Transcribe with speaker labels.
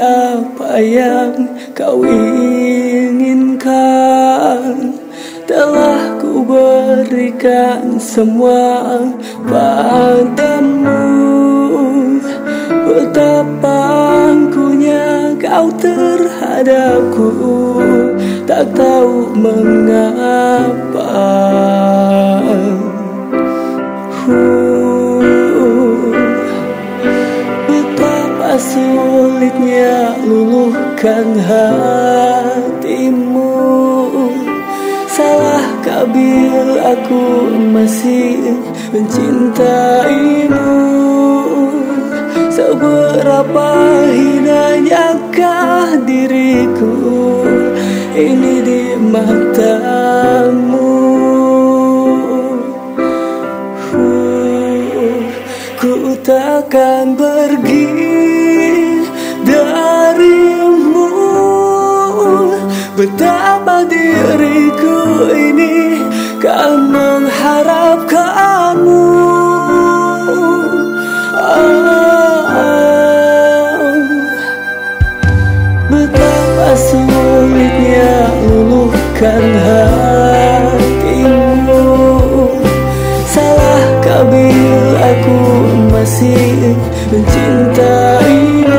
Speaker 1: apa yang kau inginkan Telah ku berikan semua padamu. Betapa angkunya kau terhadapku Tak tahu mengapa luluhkan hatimu. Salahkah bila aku masih mencintaimu. Seberapa hinanyakah diriku Ini di matamu? Ku takkan pergi darimu Betapa diriku ini kan mengharapkanmu oh, Betapa sulitnya luluhkan hatimu. Salahkah bila aku masih mencintaimu